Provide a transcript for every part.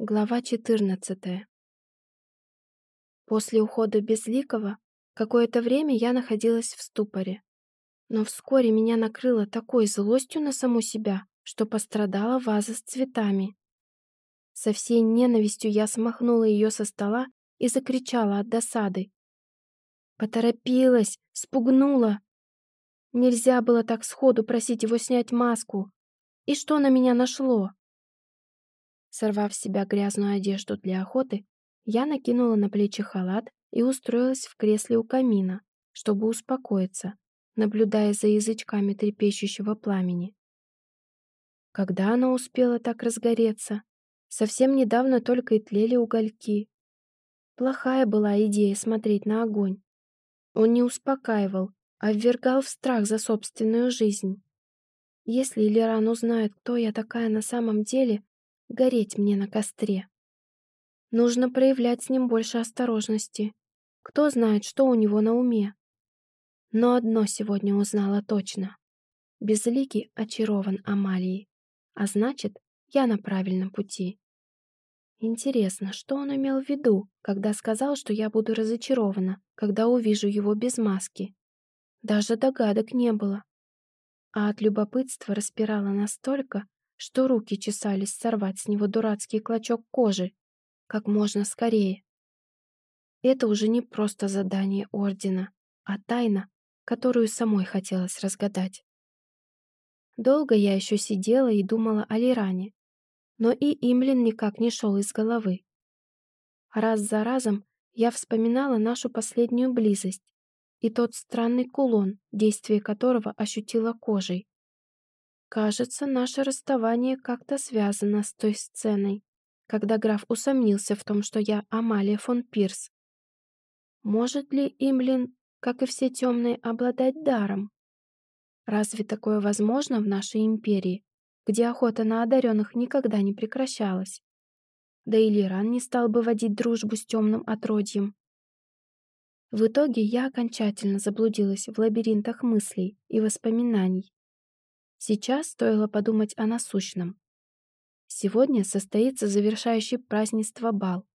Глава 14. После ухода Безликого какое-то время я находилась в ступоре. Но вскоре меня накрыло такой злостью на саму себя, что пострадала ваза с цветами. Со всей ненавистью я смахнула ее со стола и закричала от досады. Поторопилась, спугнула. Нельзя было так сходу просить его снять маску. И что на меня нашло? Сорвав с себя грязную одежду для охоты, я накинула на плечи халат и устроилась в кресле у камина, чтобы успокоиться, наблюдая за язычками трепещущего пламени. Когда оно успело так разгореться? Совсем недавно только и тлели угольки. Плохая была идея смотреть на огонь. Он не успокаивал, а ввергал в страх за собственную жизнь. Если Леран узнает, кто я такая на самом деле, гореть мне на костре. Нужно проявлять с ним больше осторожности. Кто знает, что у него на уме. Но одно сегодня узнала точно. Безликий очарован Амалией, а значит, я на правильном пути. Интересно, что он имел в виду, когда сказал, что я буду разочарована, когда увижу его без маски? Даже догадок не было. А от любопытства распирала настолько, что руки чесались сорвать с него дурацкий клочок кожи как можно скорее. Это уже не просто задание Ордена, а тайна, которую самой хотелось разгадать. Долго я еще сидела и думала о Лиране, но и Имлин никак не шел из головы. Раз за разом я вспоминала нашу последнюю близость и тот странный кулон, действие которого ощутила кожей. Кажется, наше расставание как-то связано с той сценой, когда граф усомнился в том, что я Амалия фон Пирс. Может ли Имлин, как и все темные, обладать даром? Разве такое возможно в нашей империи, где охота на одаренных никогда не прекращалась? Да и Лиран не стал бы водить дружбу с темным отродьем. В итоге я окончательно заблудилась в лабиринтах мыслей и воспоминаний, Сейчас стоило подумать о насущном. Сегодня состоится завершающий празднество бал,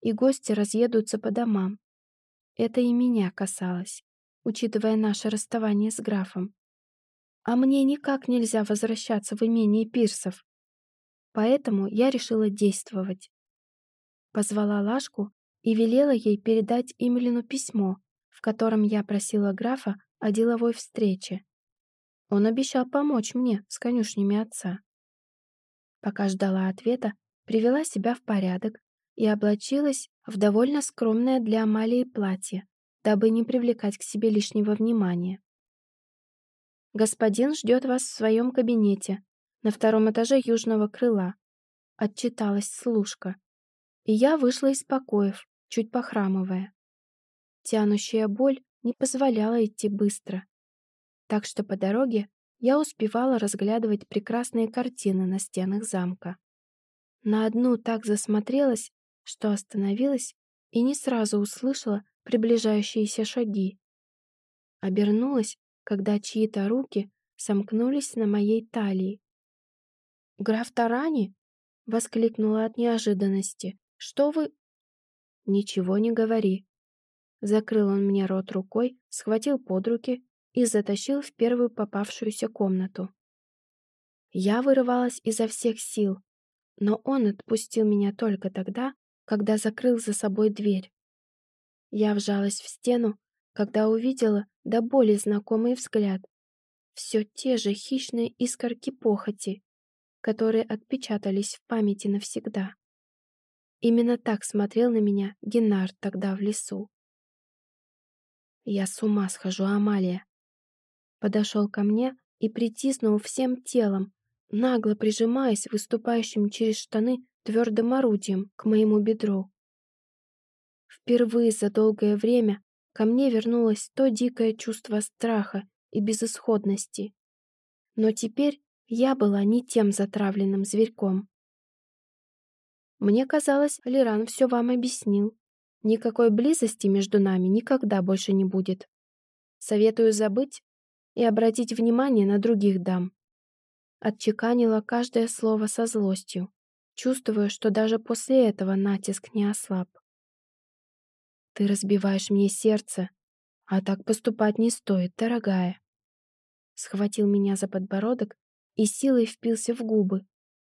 и гости разъедутся по домам. Это и меня касалось, учитывая наше расставание с графом. А мне никак нельзя возвращаться в имение пирсов. Поэтому я решила действовать. Позвала Лашку и велела ей передать Эмилину письмо, в котором я просила графа о деловой встрече. Он обещал помочь мне с конюшнями отца. Пока ждала ответа, привела себя в порядок и облачилась в довольно скромное для Амалии платье, дабы не привлекать к себе лишнего внимания. «Господин ждет вас в своем кабинете, на втором этаже южного крыла», — отчиталась служка. И я вышла из покоев, чуть похрамывая. Тянущая боль не позволяла идти быстро так что по дороге я успевала разглядывать прекрасные картины на стенах замка. На одну так засмотрелась, что остановилась и не сразу услышала приближающиеся шаги. Обернулась, когда чьи-то руки сомкнулись на моей талии. «Граф Тарани?» — воскликнула от неожиданности. «Что вы...» «Ничего не говори». Закрыл он мне рот рукой, схватил под руки и затащил в первую попавшуюся комнату. Я вырывалась изо всех сил, но он отпустил меня только тогда, когда закрыл за собой дверь. Я вжалась в стену, когда увидела до боли знакомый взгляд. Все те же хищные искорки похоти, которые отпечатались в памяти навсегда. Именно так смотрел на меня Геннар тогда в лесу. Я с ума схожу, Амалия подошел ко мне и притиснул всем телом, нагло прижимаясь выступающим через штаны твердым орудием к моему бедру. Впервые за долгое время ко мне вернулось то дикое чувство страха и безысходности. Но теперь я была не тем затравленным зверьком. Мне казалось, Леран все вам объяснил. Никакой близости между нами никогда больше не будет. Советую забыть и обратить внимание на других дам. Отчеканила каждое слово со злостью, чувствуя, что даже после этого натиск не ослаб. «Ты разбиваешь мне сердце, а так поступать не стоит, дорогая». Схватил меня за подбородок и силой впился в губы,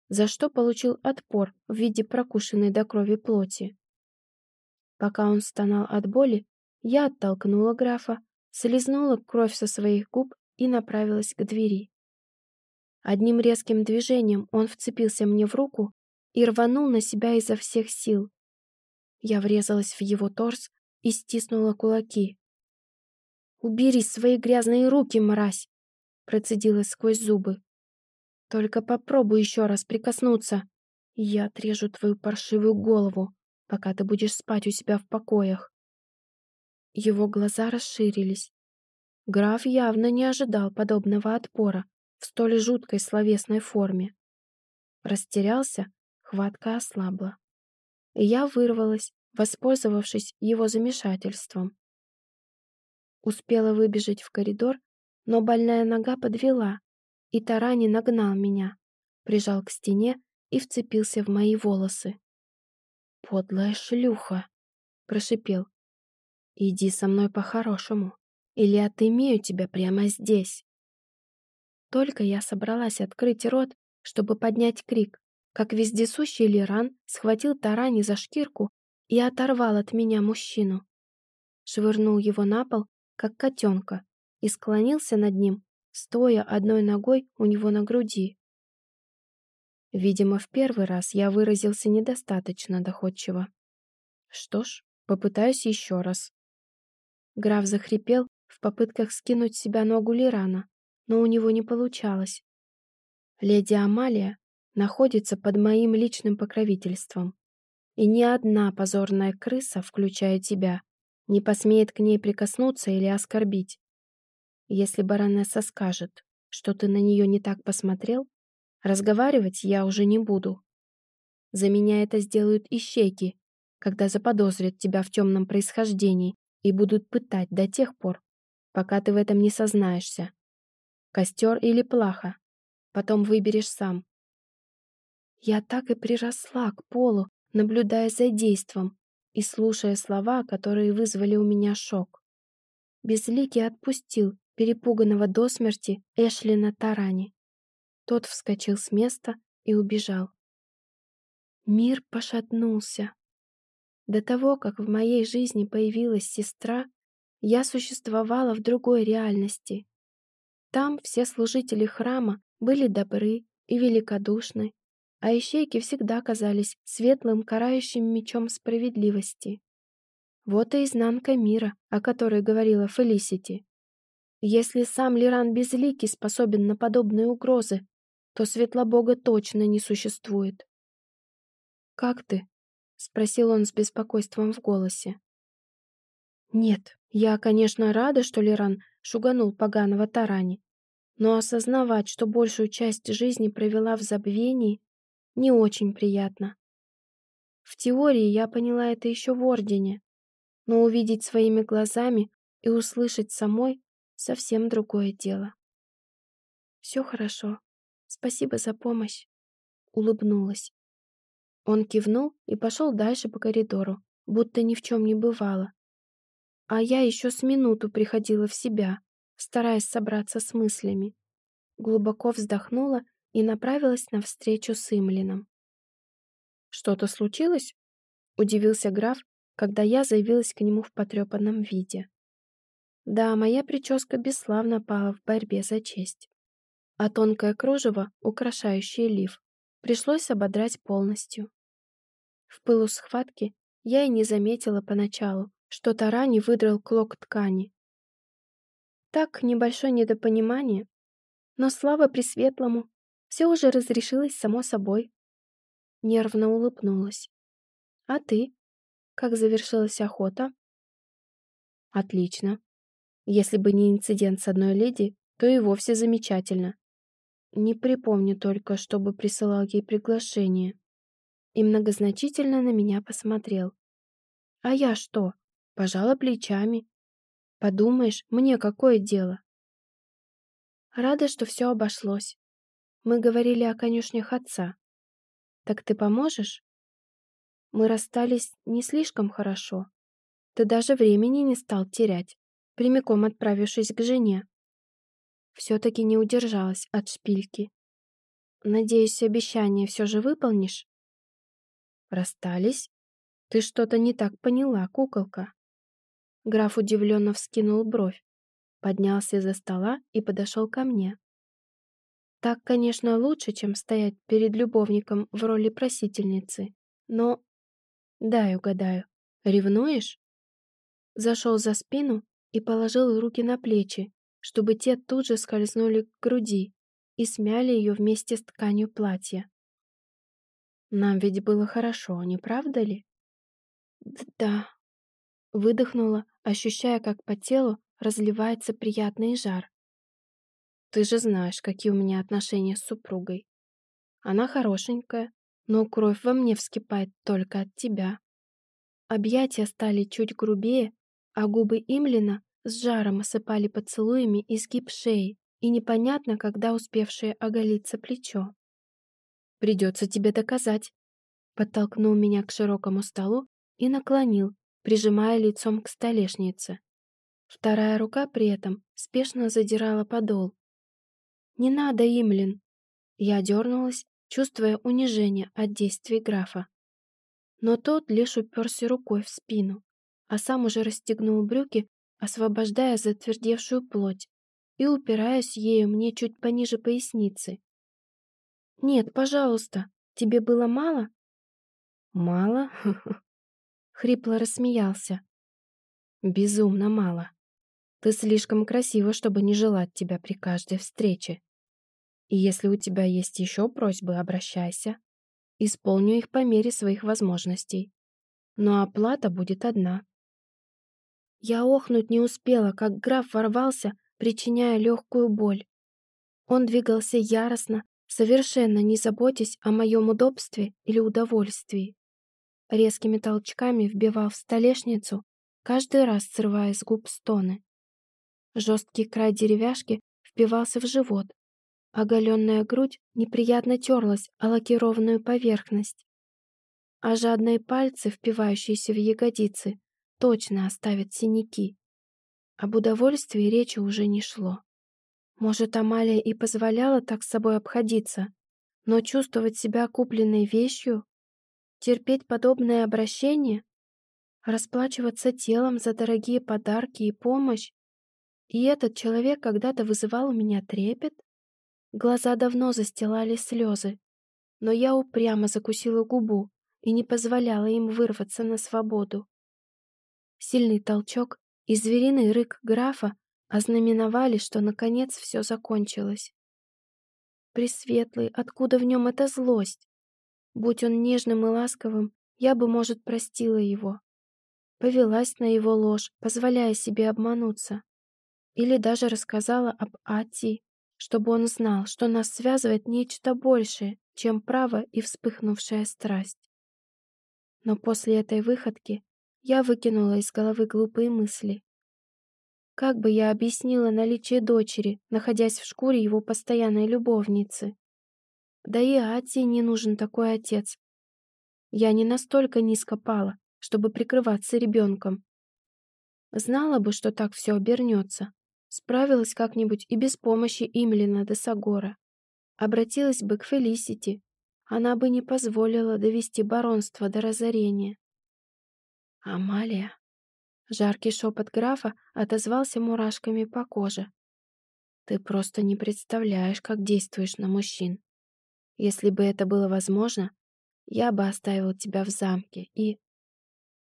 за что получил отпор в виде прокушенной до крови плоти. Пока он стонал от боли, я оттолкнула графа, слезнула кровь со своих губ и направилась к двери. Одним резким движением он вцепился мне в руку и рванул на себя изо всех сил. Я врезалась в его торс и стиснула кулаки. «Убери свои грязные руки, мразь!» процедила сквозь зубы. «Только попробуй еще раз прикоснуться, я отрежу твою паршивую голову, пока ты будешь спать у себя в покоях». Его глаза расширились. Граф явно не ожидал подобного отпора в столь жуткой словесной форме. Растерялся, хватка ослабла. И я вырвалась, воспользовавшись его замешательством. Успела выбежать в коридор, но больная нога подвела, и Тарани нагнал меня, прижал к стене и вцепился в мои волосы. «Подлая шлюха!» — прошипел. «Иди со мной по-хорошему, или отымею тебя прямо здесь!» Только я собралась открыть рот, чтобы поднять крик, как вездесущий Лиран схватил Тарани за шкирку и оторвал от меня мужчину. Швырнул его на пол, как котенка, и склонился над ним, стоя одной ногой у него на груди. Видимо, в первый раз я выразился недостаточно доходчиво. Что ж, попытаюсь еще раз. Граф захрипел в попытках скинуть с себя ногу Лирана, но у него не получалось. Леди Амалия находится под моим личным покровительством, и ни одна позорная крыса, включая тебя, не посмеет к ней прикоснуться или оскорбить. Если баронесса скажет, что ты на нее не так посмотрел, разговаривать я уже не буду. За меня это сделают ищейки, когда заподозрят тебя в темном происхождении и будут пытать до тех пор, пока ты в этом не сознаешься. Костер или плаха. Потом выберешь сам. Я так и приросла к полу, наблюдая за действом и слушая слова, которые вызвали у меня шок. Безликий отпустил перепуганного до смерти Эшлина Тарани. Тот вскочил с места и убежал. Мир пошатнулся. До того, как в моей жизни появилась сестра, я существовала в другой реальности. Там все служители храма были добры и великодушны, а ищейки всегда казались светлым карающим мечом справедливости. Вот и изнанка мира, о которой говорила Фелисити. Если сам Лиран Безликий способен на подобные угрозы, то Светлобога точно не существует. «Как ты?» — спросил он с беспокойством в голосе. «Нет, я, конечно, рада, что Лиран шуганул поганого Тарани. Но осознавать, что большую часть жизни провела в забвении, не очень приятно. В теории я поняла это еще в Ордене, но увидеть своими глазами и услышать самой совсем другое дело. «Все хорошо. Спасибо за помощь», — улыбнулась. Он кивнул и пошел дальше по коридору, будто ни в чем не бывало. А я еще с минуту приходила в себя, стараясь собраться с мыслями. Глубоко вздохнула и направилась навстречу с Имлином. «Что-то случилось?» — удивился граф, когда я заявилась к нему в потрепанном виде. Да, моя прическа бесславно пала в борьбе за честь. А тонкое кружево, украшающее лиф, пришлось ободрать полностью. В пылу схватки я и не заметила поначалу, что Тарани выдрал клок ткани. Так, небольшое недопонимание, но слава Пресветлому, все уже разрешилось само собой. Нервно улыбнулась. А ты? Как завершилась охота? Отлично. Если бы не инцидент с одной леди, то и вовсе замечательно. Не припомню только, чтобы присылал ей приглашение. И многозначительно на меня посмотрел. А я что? Пожала плечами. Подумаешь, мне какое дело? Рада, что все обошлось. Мы говорили о конюшнях отца. Так ты поможешь? Мы расстались не слишком хорошо. Ты даже времени не стал терять, прямиком отправившись к жене. Все-таки не удержалась от шпильки. Надеюсь, обещание все же выполнишь? Расстались? Ты что-то не так поняла, куколка. Граф удивленно вскинул бровь, поднялся из-за стола и подошел ко мне. Так, конечно, лучше, чем стоять перед любовником в роли просительницы. Но... Дай угадаю. Ревнуешь? Зашел за спину и положил руки на плечи, чтобы те тут же скользнули к груди и смяли ее вместе с тканью платья. Нам ведь было хорошо, не правда ли? Да. Выдохнула, ощущая, как по телу разливается приятный жар. Ты же знаешь, какие у меня отношения с супругой. Она хорошенькая, но кровь во мне вскипает только от тебя. Объятия стали чуть грубее, а губы Имлина с жаром осыпали поцелуями изгиб шеи и непонятно, когда успевшее оголиться плечо. «Придется тебе доказать», — подтолкнул меня к широкому столу и наклонил, прижимая лицом к столешнице. Вторая рука при этом спешно задирала подол, «Не надо, Имлин!» Я дернулась, чувствуя унижение от действий графа. Но тот лишь уперся рукой в спину, а сам уже расстегнул брюки, освобождая затвердевшую плоть и упираясь ею мне чуть пониже поясницы. «Нет, пожалуйста, тебе было мало?» «Мало?» — хрипло рассмеялся. «Безумно мало. Ты слишком красива, чтобы не желать тебя при каждой встрече. И если у тебя есть еще просьбы, обращайся. Исполню их по мере своих возможностей. Но оплата будет одна. Я охнуть не успела, как граф ворвался, причиняя легкую боль. Он двигался яростно, совершенно не заботясь о моем удобстве или удовольствии. Резкими толчками вбивал в столешницу, каждый раз срывая с губ стоны. Жесткий край деревяшки впивался в живот, Оголенная грудь неприятно терлась о лакированную поверхность, а жадные пальцы, впивающиеся в ягодицы, точно оставят синяки. Об удовольствии речи уже не шло. Может, Амалия и позволяла так с собой обходиться, но чувствовать себя купленной вещью, терпеть подобное обращение, расплачиваться телом за дорогие подарки и помощь, и этот человек когда-то вызывал у меня трепет? Глаза давно застилали слезы, но я упрямо закусила губу и не позволяла им вырваться на свободу. Сильный толчок и звериный рык графа ознаменовали, что наконец все закончилось. Пресветлый, откуда в нем эта злость? Будь он нежным и ласковым, я бы, может, простила его. Повелась на его ложь, позволяя себе обмануться. Или даже рассказала об Ати, чтобы он знал, что нас связывает нечто большее, чем право и вспыхнувшая страсть. Но после этой выходки я выкинула из головы глупые мысли. Как бы я объяснила наличие дочери, находясь в шкуре его постоянной любовницы? Да и Ати не нужен такой отец. Я не настолько низко пала, чтобы прикрываться ребенком. Знала бы, что так все обернется, Справилась как-нибудь и без помощи Имлина де Сагора. Обратилась бы к Фелисити. Она бы не позволила довести баронство до разорения. «Амалия!» Жаркий шепот графа отозвался мурашками по коже. «Ты просто не представляешь, как действуешь на мужчин. Если бы это было возможно, я бы оставил тебя в замке и...»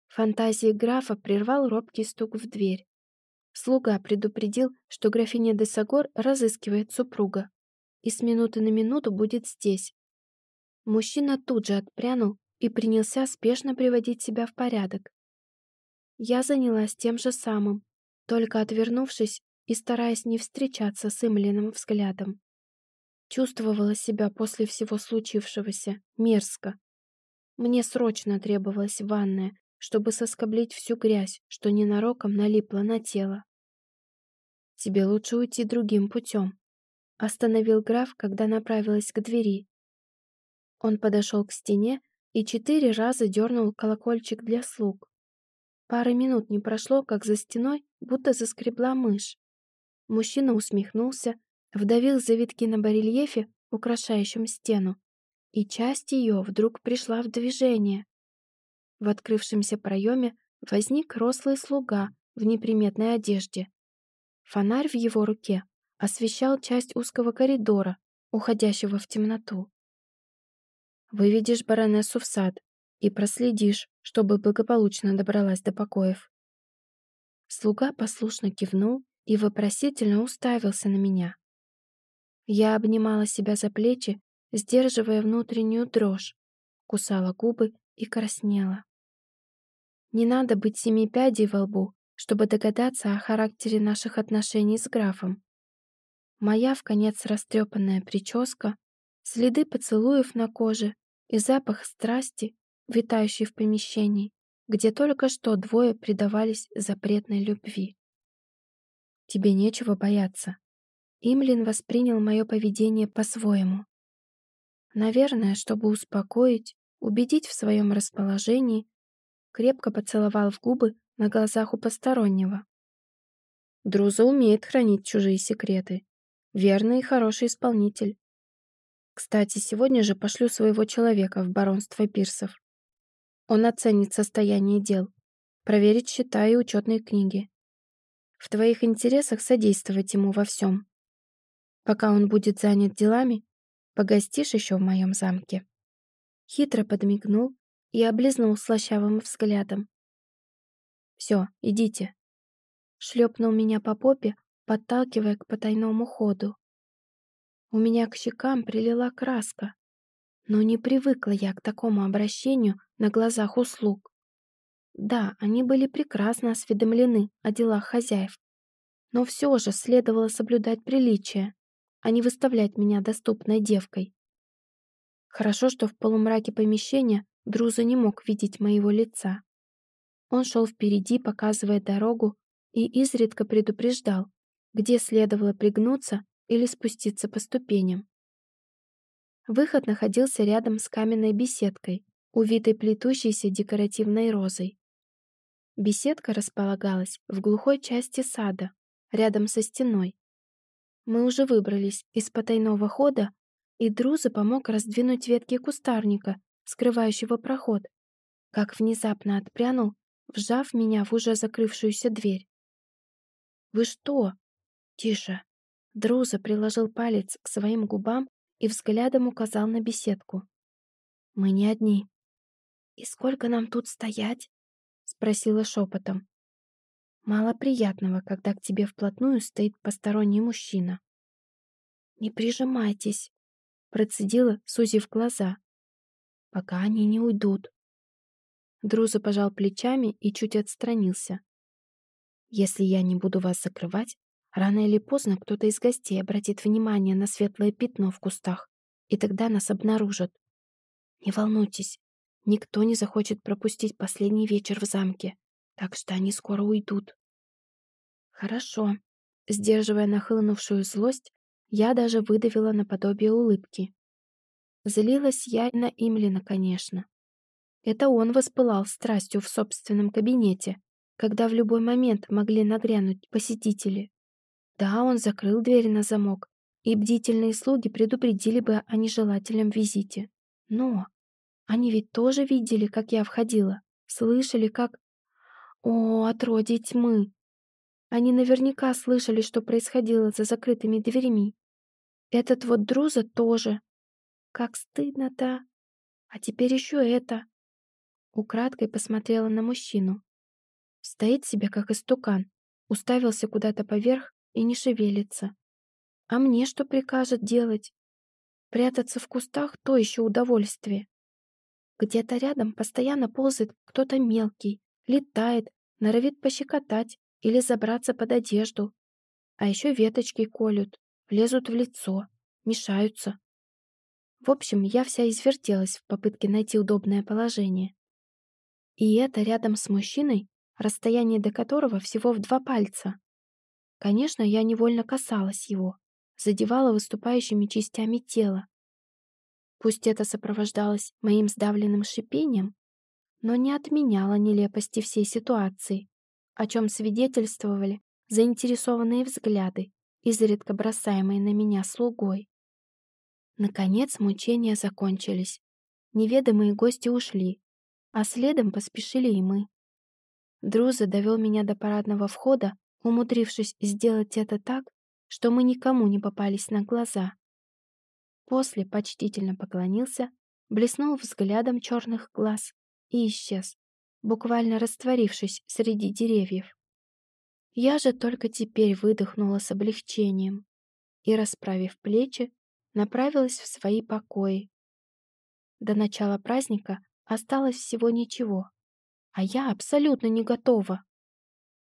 Фантазии графа прервал робкий стук в дверь. Слуга предупредил, что графиня де Сагор разыскивает супруга и с минуты на минуту будет здесь. Мужчина тут же отпрянул и принялся спешно приводить себя в порядок. Я занялась тем же самым, только отвернувшись и стараясь не встречаться с Имлиным взглядом. Чувствовала себя после всего случившегося мерзко. Мне срочно требовалась ванная, чтобы соскоблить всю грязь, что ненароком налипла на тело. «Тебе лучше уйти другим путем», — остановил граф, когда направилась к двери. Он подошел к стене и четыре раза дернул колокольчик для слуг. Пары минут не прошло, как за стеной будто заскребла мышь. Мужчина усмехнулся, вдавил завитки на барельефе, украшающем стену, и часть ее вдруг пришла в движение. В открывшемся проеме возник рослый слуга в неприметной одежде. Фонарь в его руке освещал часть узкого коридора, уходящего в темноту. Выведешь баронессу в сад и проследишь, чтобы благополучно добралась до покоев. Слуга послушно кивнул и вопросительно уставился на меня. Я обнимала себя за плечи, сдерживая внутреннюю дрожь, кусала губы и краснела. Не надо быть семи пядей во лбу, чтобы догадаться о характере наших отношений с графом. Моя в конец растрепанная прическа, следы поцелуев на коже и запах страсти, витающий в помещении, где только что двое предавались запретной любви. Тебе нечего бояться. Имлин воспринял мое поведение по-своему. Наверное, чтобы успокоить, убедить в своем расположении, крепко поцеловал в губы на глазах у постороннего. Друза умеет хранить чужие секреты. Верный и хороший исполнитель. Кстати, сегодня же пошлю своего человека в баронство пирсов. Он оценит состояние дел, проверит счета и учетные книги. В твоих интересах содействовать ему во всем. Пока он будет занят делами, погостишь еще в моем замке». Хитро подмигнул и облизнул слащавым взглядом. «Все, идите». Шлепнул меня по попе, подталкивая к потайному ходу. У меня к щекам прилила краска, но не привыкла я к такому обращению на глазах услуг. Да, они были прекрасно осведомлены о делах хозяев, но все же следовало соблюдать приличие, а не выставлять меня доступной девкой. Хорошо, что в полумраке помещения Друза не мог видеть моего лица. Он шел впереди, показывая дорогу, и изредка предупреждал, где следовало пригнуться или спуститься по ступеням. Выход находился рядом с каменной беседкой, увитой плетущейся декоративной розой. Беседка располагалась в глухой части сада, рядом со стеной. Мы уже выбрались из потайного хода, и Друза помог раздвинуть ветки кустарника, скрывающего проход, как внезапно отпрянул, вжав меня в уже закрывшуюся дверь. «Вы что?» «Тише!» Друза приложил палец к своим губам и взглядом указал на беседку. «Мы не одни». «И сколько нам тут стоять?» Спросила шепотом. Мало приятного, когда к тебе вплотную стоит посторонний мужчина. «Не прижимайтесь», — процедила, сузив глаза. «Пока они не уйдут». Друза пожал плечами и чуть отстранился. «Если я не буду вас закрывать, рано или поздно кто-то из гостей обратит внимание на светлое пятно в кустах, и тогда нас обнаружат. Не волнуйтесь, Никто не захочет пропустить последний вечер в замке, так что они скоро уйдут. Хорошо. Сдерживая нахлынувшую злость, я даже выдавила наподобие улыбки. Злилась я на Имлина, конечно. Это он воспылал страстью в собственном кабинете, когда в любой момент могли нагрянуть посетители. Да, он закрыл дверь на замок, и бдительные слуги предупредили бы о нежелательном визите. Но они ведь тоже видели, как я входила, слышали, как... О, отродье тьмы! Они наверняка слышали, что происходило за закрытыми дверями. Этот вот Друза тоже. Как стыдно-то. А теперь еще это. Украдкой посмотрела на мужчину. Стоит себе, как истукан, уставился куда-то поверх и не шевелится. А мне что прикажет делать? Прятаться в кустах — то еще удовольствие. Где-то рядом постоянно ползает кто-то мелкий, летает, норовит пощекотать или забраться под одежду. А еще веточки колют, лезут в лицо, мешаются. В общем, я вся извертелась в попытке найти удобное положение. И это рядом с мужчиной, расстояние до которого всего в два пальца. Конечно, я невольно касалась его, задевала выступающими частями тела. Пусть это сопровождалось моим сдавленным шипением, но не отменяло нелепости всей ситуации, о чем свидетельствовали заинтересованные взгляды, изредка бросаемые на меня слугой. Наконец мучения закончились. Неведомые гости ушли, а следом поспешили и мы. Друза довел меня до парадного входа, умудрившись сделать это так, что мы никому не попались на глаза. После почтительно поклонился, блеснул взглядом черных глаз и исчез, буквально растворившись среди деревьев. Я же только теперь выдохнула с облегчением и, расправив плечи, направилась в свои покои. До начала праздника осталось всего ничего, а я абсолютно не готова.